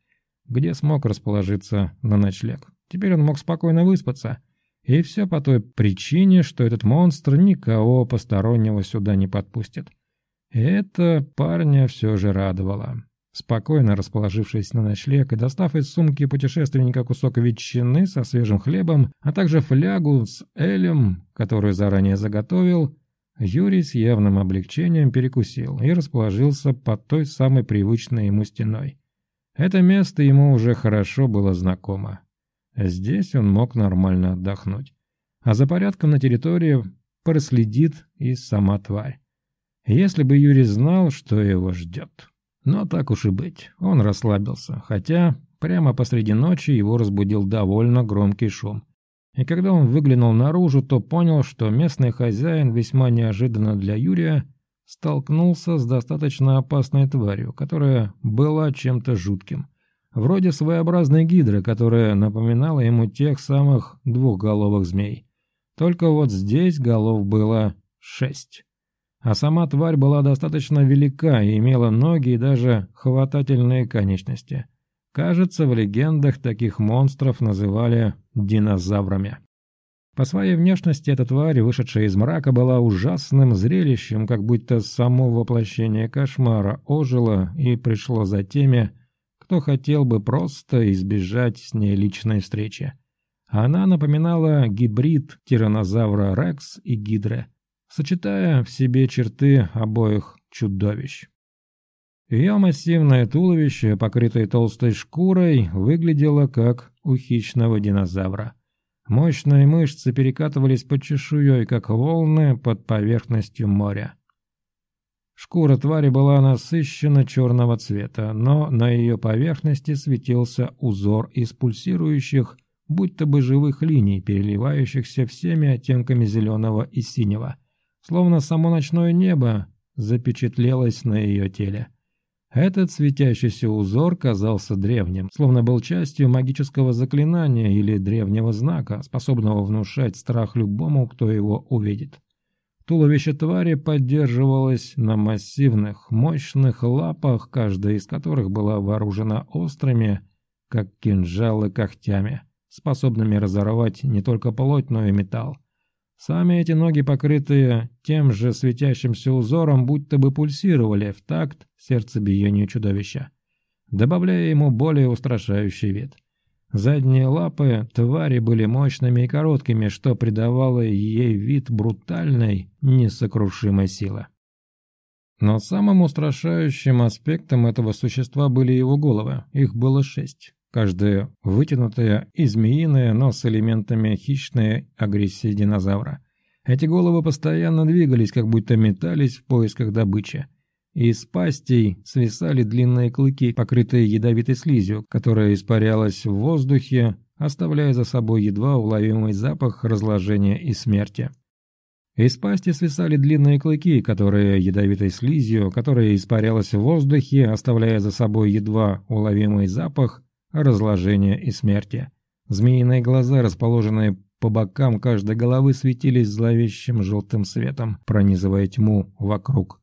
где смог расположиться на ночлег. Теперь он мог спокойно выспаться – и все по той причине, что этот монстр никого постороннего сюда не подпустит. Это парня все же радовало. Спокойно расположившись на ночлег и достав из сумки путешественника кусок ветчины со свежим хлебом, а также флягу с элем, которую заранее заготовил, Юрий с явным облегчением перекусил и расположился под той самой привычной ему стеной. Это место ему уже хорошо было знакомо. Здесь он мог нормально отдохнуть. А за порядком на территории проследит и сама тварь. Если бы Юрий знал, что его ждет. Но так уж и быть, он расслабился, хотя прямо посреди ночи его разбудил довольно громкий шум. И когда он выглянул наружу, то понял, что местный хозяин весьма неожиданно для Юрия столкнулся с достаточно опасной тварью, которая была чем-то жутким вроде своеобразной гидры, которая напоминала ему тех самых двухголовых змей. Только вот здесь голов было шесть. А сама тварь была достаточно велика и имела ноги и даже хватательные конечности. Кажется, в легендах таких монстров называли динозаврами. По своей внешности эта тварь, вышедшая из мрака, была ужасным зрелищем, как будто само воплощение кошмара ожило и пришло за теми, кто хотел бы просто избежать с ней личной встречи. Она напоминала гибрид тиранозавра Рекс и Гидры, сочетая в себе черты обоих чудовищ. Ее массивное туловище, покрытое толстой шкурой, выглядело как у хищного динозавра. Мощные мышцы перекатывались под чешуей, как волны под поверхностью моря. Шкура твари была насыщена черного цвета, но на ее поверхности светился узор из пульсирующих, будто бы живых линий, переливающихся всеми оттенками зеленого и синего. Словно само ночное небо запечатлелось на ее теле. Этот светящийся узор казался древним, словно был частью магического заклинания или древнего знака, способного внушать страх любому, кто его увидит. Туловище твари поддерживалось на массивных, мощных лапах, каждая из которых была вооружена острыми, как кинжалы, когтями, способными разорвать не только плоть, но и металл. Сами эти ноги, покрытые тем же светящимся узором, будто бы пульсировали в такт сердцебиению чудовища, добавляя ему более устрашающий вид. Задние лапы твари были мощными и короткими, что придавало ей вид брутальной, несокрушимой силы. Но самым устрашающим аспектом этого существа были его головы. Их было шесть. Каждая вытянутая и змеиная, но с элементами хищной агрессии динозавра. Эти головы постоянно двигались, как будто метались в поисках добычи из пастей свисали длинные клыки, покрытые ядовитой слизью, которая испарялась в воздухе, оставляя за собой едва уловимый запах разложения и смерти. Из пасти свисали длинные клыки, которые ядовитой слизью, которая испарялась в воздухе, оставляя за собой едва уловимый запах разложения и смерти. Змеиные глаза, расположенные по бокам каждой головы, светились зловещим желтым светом, пронизывая тьму вокруг.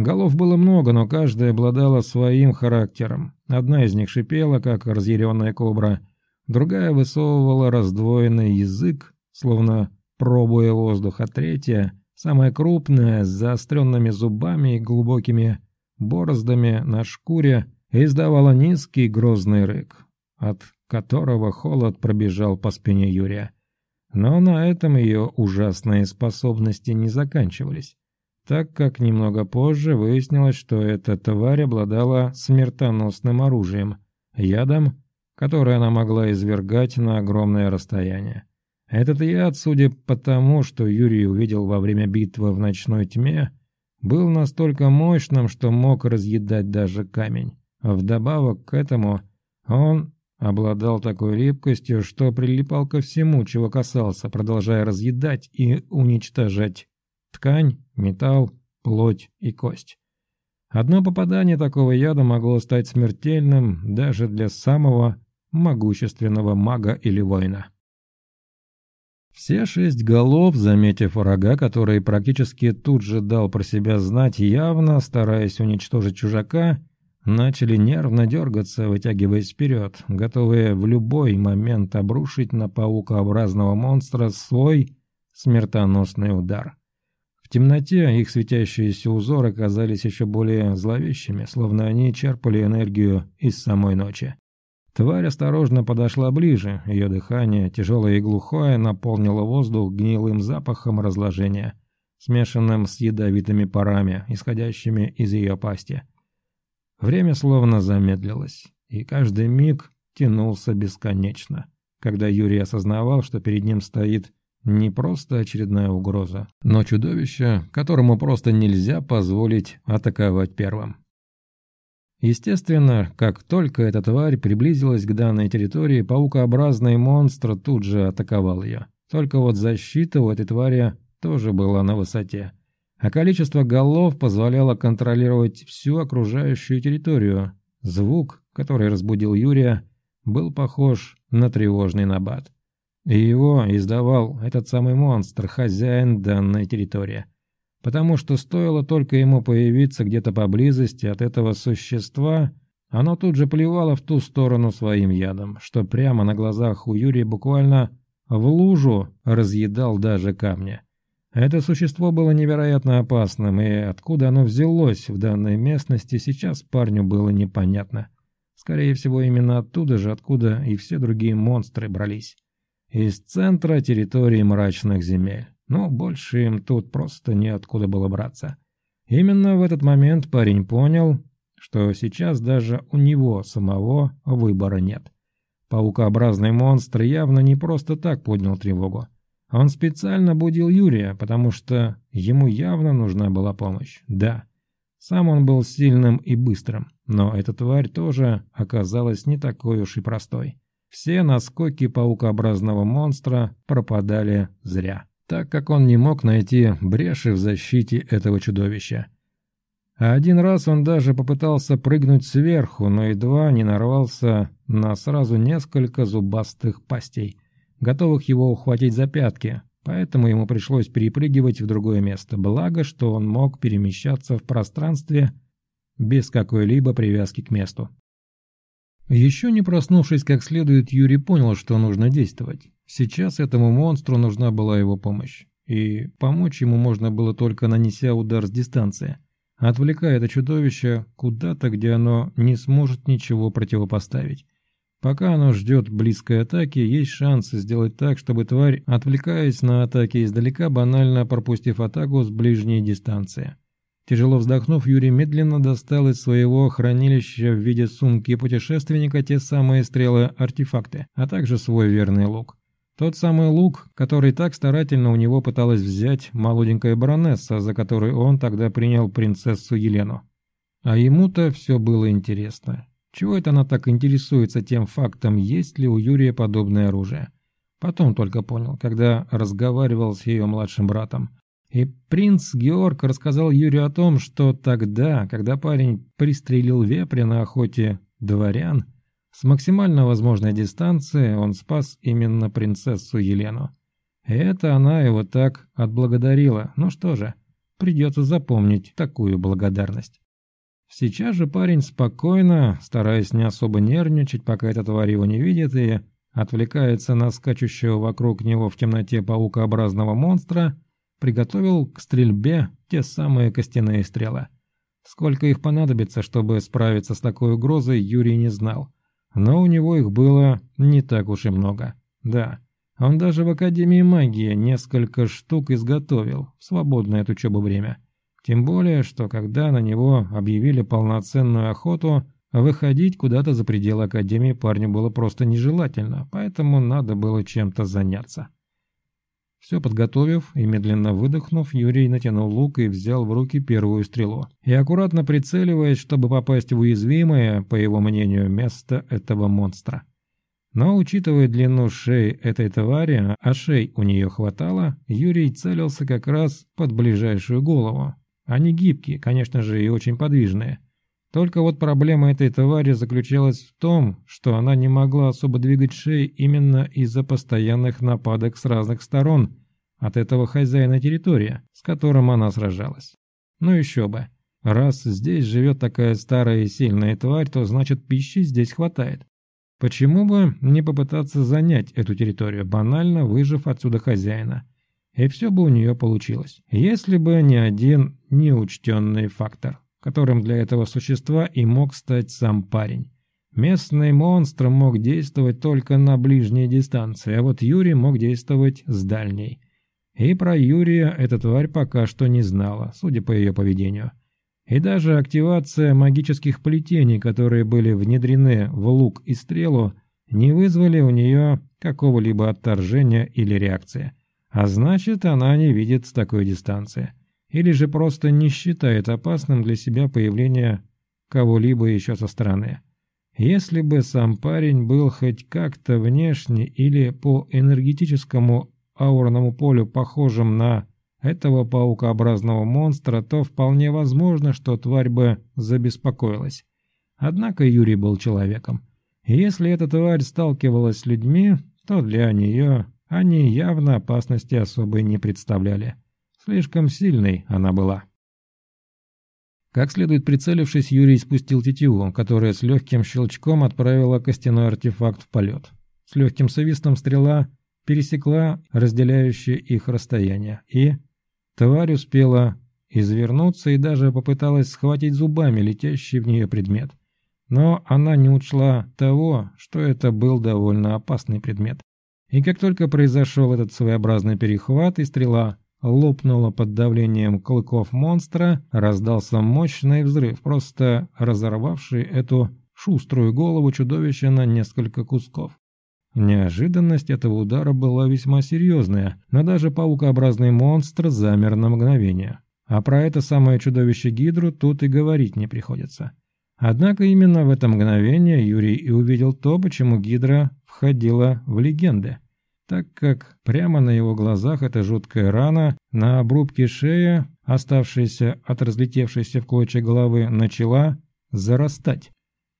Голов было много, но каждая обладала своим характером. Одна из них шипела, как разъяренная кобра, другая высовывала раздвоенный язык, словно пробуя воздух, а третья, самая крупная, с заостренными зубами и глубокими бороздами на шкуре, издавала низкий грозный рык, от которого холод пробежал по спине Юрия. Но на этом ее ужасные способности не заканчивались так как немного позже выяснилось, что эта тварь обладала смертоносным оружием, ядом, который она могла извергать на огромное расстояние. Этот яд, судя по тому, что Юрий увидел во время битвы в ночной тьме, был настолько мощным, что мог разъедать даже камень. Вдобавок к этому он обладал такой липкостью, что прилипал ко всему, чего касался, продолжая разъедать и уничтожать Ткань, металл, плоть и кость. Одно попадание такого яда могло стать смертельным даже для самого могущественного мага или воина. Все шесть голов, заметив врага, который практически тут же дал про себя знать, явно стараясь уничтожить чужака, начали нервно дергаться, вытягиваясь вперед, готовые в любой момент обрушить на паукообразного монстра свой смертоносный удар темноте их светящиеся узоры казались еще более зловещими, словно они черпали энергию из самой ночи. Тварь осторожно подошла ближе, ее дыхание, тяжелое и глухое, наполнило воздух гнилым запахом разложения, смешанным с ядовитыми парами, исходящими из ее пасти. Время словно замедлилось, и каждый миг тянулся бесконечно, когда Юрий осознавал, что перед ним стоит не просто очередная угроза, но чудовище, которому просто нельзя позволить атаковать первым. Естественно, как только эта тварь приблизилась к данной территории, паукообразный монстр тут же атаковал ее. Только вот защита у этой твари тоже была на высоте. А количество голов позволяло контролировать всю окружающую территорию. Звук, который разбудил Юрия, был похож на тревожный набат. И его издавал этот самый монстр, хозяин данной территории. Потому что стоило только ему появиться где-то поблизости от этого существа, оно тут же плевало в ту сторону своим ядом, что прямо на глазах у Юрия буквально в лужу разъедал даже камни. Это существо было невероятно опасным, и откуда оно взялось в данной местности, сейчас парню было непонятно. Скорее всего, именно оттуда же, откуда и все другие монстры брались из центра территории мрачных земель, но больше им тут просто неоткуда было браться. Именно в этот момент парень понял, что сейчас даже у него самого выбора нет. Паукообразный монстр явно не просто так поднял тревогу. Он специально будил Юрия, потому что ему явно нужна была помощь. Да, сам он был сильным и быстрым, но эта тварь тоже оказалась не такой уж и простой. Все наскоки паукообразного монстра пропадали зря, так как он не мог найти бреши в защите этого чудовища. А один раз он даже попытался прыгнуть сверху, но едва не нарвался на сразу несколько зубастых пастей, готовых его ухватить за пятки, поэтому ему пришлось перепрыгивать в другое место, благо, что он мог перемещаться в пространстве без какой-либо привязки к месту. Еще не проснувшись как следует, Юрий понял, что нужно действовать. Сейчас этому монстру нужна была его помощь. И помочь ему можно было только нанеся удар с дистанции, отвлекая это чудовище куда-то, где оно не сможет ничего противопоставить. Пока оно ждет близкой атаки, есть шансы сделать так, чтобы тварь, отвлекаясь на атаки издалека, банально пропустив атаку с ближней дистанции. Тяжело вздохнув, Юрий медленно достал из своего хранилища в виде сумки путешественника те самые стрелы-артефакты, а также свой верный лук. Тот самый лук, который так старательно у него пыталась взять молоденькая баронесса, за которую он тогда принял принцессу Елену. А ему-то все было интересно. Чего это она так интересуется тем фактом, есть ли у Юрия подобное оружие? Потом только понял, когда разговаривал с ее младшим братом – и принц Георг рассказал Юрию о том, что тогда, когда парень пристрелил вепря на охоте дворян, с максимально возможной дистанции он спас именно принцессу Елену. И это она его так отблагодарила. Ну что же, придется запомнить такую благодарность. Сейчас же парень спокойно, стараясь не особо нервничать, пока эта тварь его не видит и отвлекается на скачущего вокруг него в темноте паукообразного монстра – приготовил к стрельбе те самые костяные стрелы. Сколько их понадобится, чтобы справиться с такой угрозой, Юрий не знал. Но у него их было не так уж и много. Да, он даже в Академии магии несколько штук изготовил в свободное от учебы время. Тем более, что когда на него объявили полноценную охоту, выходить куда-то за пределы Академии парню было просто нежелательно, поэтому надо было чем-то заняться. Все подготовив и медленно выдохнув, Юрий натянул лук и взял в руки первую стрелу. И аккуратно прицеливаясь, чтобы попасть в уязвимое, по его мнению, место этого монстра. Но, учитывая длину шеи этой твари, а шеи у нее хватало, Юрий целился как раз под ближайшую голову. Они гибкие, конечно же, и очень подвижные – только вот проблема этой твари заключалась в том, что она не могла особо двигать шеи именно из-за постоянных нападок с разных сторон от этого хозяина территории, с которым она сражалась. Ну еще бы. Раз здесь живет такая старая и сильная тварь, то значит пищи здесь хватает. Почему бы не попытаться занять эту территорию, банально выжив отсюда хозяина? И все бы у нее получилось, если бы не один неучтенный фактор которым для этого существа и мог стать сам парень. Местный монстр мог действовать только на ближней дистанции, а вот Юрий мог действовать с дальней. И про Юрия эта тварь пока что не знала, судя по ее поведению. И даже активация магических плетений, которые были внедрены в лук и стрелу, не вызвали у нее какого-либо отторжения или реакции. А значит, она не видит с такой дистанции или же просто не считает опасным для себя появление кого-либо еще со стороны. Если бы сам парень был хоть как-то внешне или по энергетическому аурному полю похожим на этого паукообразного монстра, то вполне возможно, что тварь бы забеспокоилась. Однако Юрий был человеком. Если эта тварь сталкивалась с людьми, то для нее они явно опасности особой не представляли. Слишком сильной она была. Как следует прицелившись, Юрий спустил тетиву, которая с легким щелчком отправила костяной артефакт в полет. С легким свистом стрела пересекла разделяющее их расстояние, и тварь успела извернуться и даже попыталась схватить зубами летящий в нее предмет. Но она не учла того, что это был довольно опасный предмет. И как только произошел этот своеобразный перехват, и стрела лопнула под давлением клыков монстра, раздался мощный взрыв, просто разорвавший эту шуструю голову чудовища на несколько кусков. Неожиданность этого удара была весьма серьезная, но даже паукообразный монстр замер на мгновение. А про это самое чудовище Гидру тут и говорить не приходится. Однако именно в это мгновение Юрий и увидел то, почему Гидра входила в легенды – так как прямо на его глазах эта жуткая рана на обрубке шеи, оставшаяся от разлетевшейся в клочья головы, начала зарастать.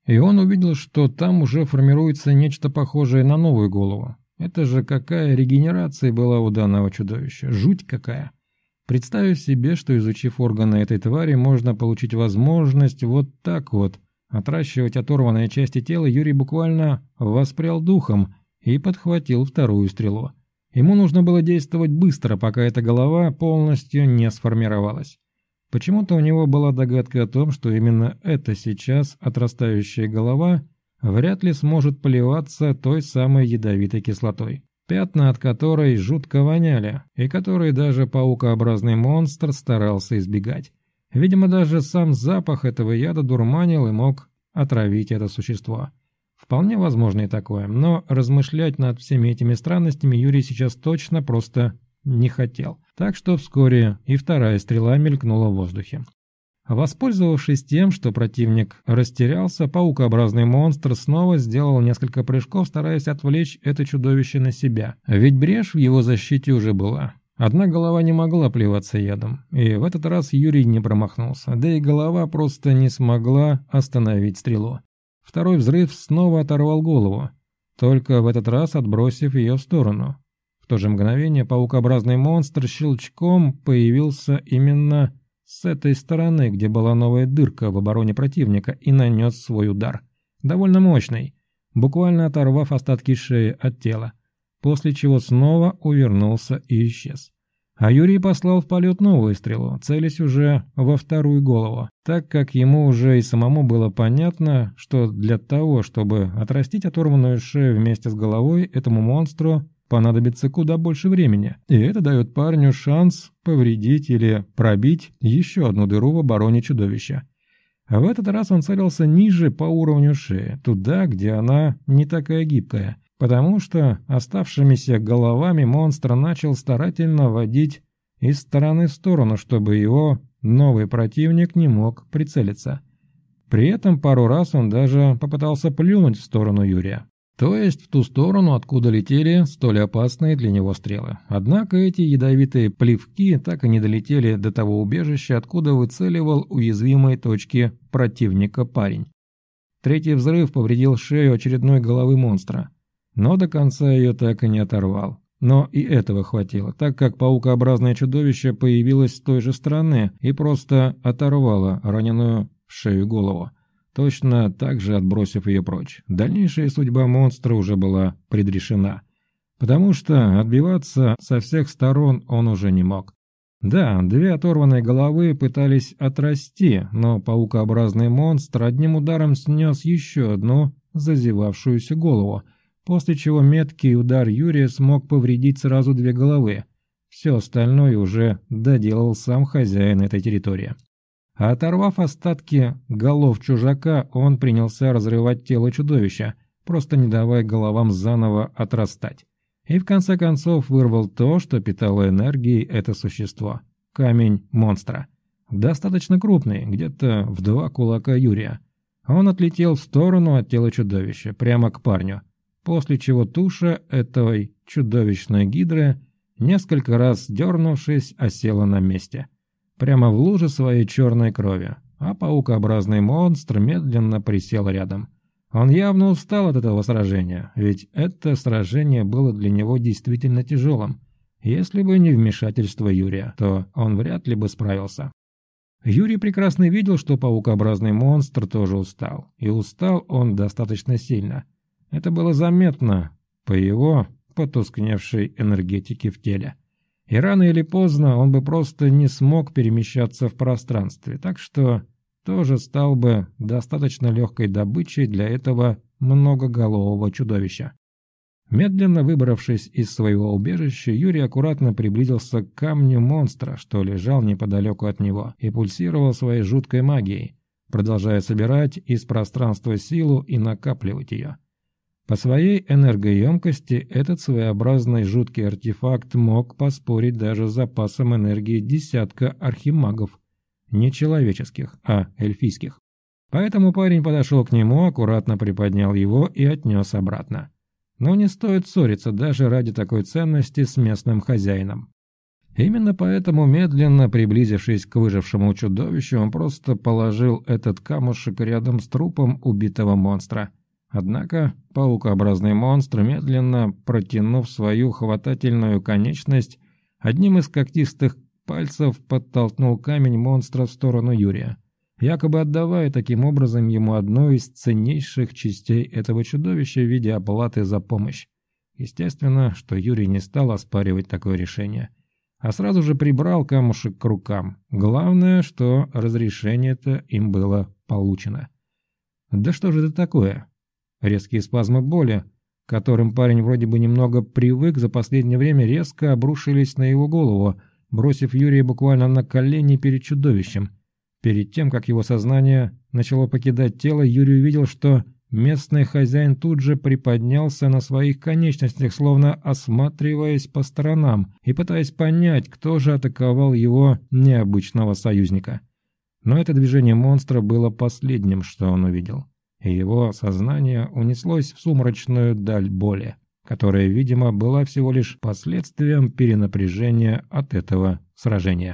И он увидел, что там уже формируется нечто похожее на новую голову. Это же какая регенерация была у данного чудовища. Жуть какая. Представив себе, что изучив органы этой твари, можно получить возможность вот так вот отращивать оторванные части тела, Юрий буквально воспрял духом – и подхватил вторую стрелу. Ему нужно было действовать быстро, пока эта голова полностью не сформировалась. Почему-то у него была догадка о том, что именно эта сейчас отрастающая голова вряд ли сможет поливаться той самой ядовитой кислотой, пятна от которой жутко воняли, и которые даже паукообразный монстр старался избегать. Видимо, даже сам запах этого яда дурманил и мог отравить это существо. Вполне возможно и такое, но размышлять над всеми этими странностями Юрий сейчас точно просто не хотел. Так что вскоре и вторая стрела мелькнула в воздухе. Воспользовавшись тем, что противник растерялся, паукообразный монстр снова сделал несколько прыжков, стараясь отвлечь это чудовище на себя. Ведь брешь в его защите уже была. Одна голова не могла плеваться ядом, и в этот раз Юрий не промахнулся, да и голова просто не смогла остановить стрелу. Второй взрыв снова оторвал голову, только в этот раз отбросив ее в сторону. В то же мгновение паукообразный монстр щелчком появился именно с этой стороны, где была новая дырка в обороне противника, и нанес свой удар. Довольно мощный, буквально оторвав остатки шеи от тела, после чего снова увернулся и исчез. А Юрий послал в полет новую стрелу, целясь уже во вторую голову, так как ему уже и самому было понятно, что для того, чтобы отрастить оторванную шею вместе с головой этому монстру, понадобится куда больше времени, и это дает парню шанс повредить или пробить еще одну дыру в обороне чудовища. А в этот раз он целился ниже по уровню шеи, туда, где она не такая гибкая, потому что оставшимися головами монстра начал старательно водить из стороны в сторону, чтобы его новый противник не мог прицелиться. При этом пару раз он даже попытался плюнуть в сторону Юрия. То есть в ту сторону, откуда летели столь опасные для него стрелы. Однако эти ядовитые плевки так и не долетели до того убежища, откуда выцеливал уязвимые точки противника парень. Третий взрыв повредил шею очередной головы монстра но до конца ее так и не оторвал. Но и этого хватило, так как паукообразное чудовище появилось с той же стороны и просто оторвало раненую в шею голову, точно так же отбросив ее прочь. Дальнейшая судьба монстра уже была предрешена, потому что отбиваться со всех сторон он уже не мог. Да, две оторванные головы пытались отрасти, но паукообразный монстр одним ударом снес еще одну зазевавшуюся голову – после чего меткий удар Юрия смог повредить сразу две головы. Все остальное уже доделал сам хозяин этой территории. А оторвав остатки голов чужака, он принялся разрывать тело чудовища, просто не давая головам заново отрастать. И в конце концов вырвал то, что питало энергией это существо – камень монстра. Достаточно крупный, где-то в два кулака Юрия. Он отлетел в сторону от тела чудовища, прямо к парню – после чего туша этой чудовищной гидры, несколько раз дернувшись, осела на месте, прямо в луже своей черной крови, а паукообразный монстр медленно присел рядом. Он явно устал от этого сражения, ведь это сражение было для него действительно тяжелым. Если бы не вмешательство Юрия, то он вряд ли бы справился. Юрий прекрасно видел, что паукообразный монстр тоже устал. И устал он достаточно сильно – это было заметно по его потускневшей энергетике в теле. И рано или поздно он бы просто не смог перемещаться в пространстве, так что тоже стал бы достаточно легкой добычей для этого многоголового чудовища. Медленно выбравшись из своего убежища, Юрий аккуратно приблизился к камню монстра, что лежал неподалеку от него, и пульсировал своей жуткой магией, продолжая собирать из пространства силу и накапливать ее. По своей энергоемкости этот своеобразный жуткий артефакт мог поспорить даже с запасом энергии десятка архимагов. Не человеческих, а эльфийских. Поэтому парень подошел к нему, аккуратно приподнял его и отнес обратно. Но не стоит ссориться даже ради такой ценности с местным хозяином. Именно поэтому, медленно приблизившись к выжившему чудовищу, он просто положил этот камушек рядом с трупом убитого монстра – Однако паукообразный монстр, медленно протянув свою хватательную конечность, одним из когтистых пальцев подтолкнул камень монстра в сторону Юрия, якобы отдавая таким образом ему одну из ценнейших частей этого чудовища в виде оплаты за помощь. Естественно, что Юрий не стал оспаривать такое решение, а сразу же прибрал камушек к рукам. Главное, что разрешение-то им было получено. «Да что же это такое?» Резкие спазмы боли, которым парень вроде бы немного привык за последнее время, резко обрушились на его голову, бросив Юрия буквально на колени перед чудовищем. Перед тем, как его сознание начало покидать тело, Юрий увидел, что местный хозяин тут же приподнялся на своих конечностях, словно осматриваясь по сторонам и пытаясь понять, кто же атаковал его необычного союзника. Но это движение монстра было последним, что он увидел его сознание унеслось в сумрачную даль боли, которая, видимо, была всего лишь последствием перенапряжения от этого сражения.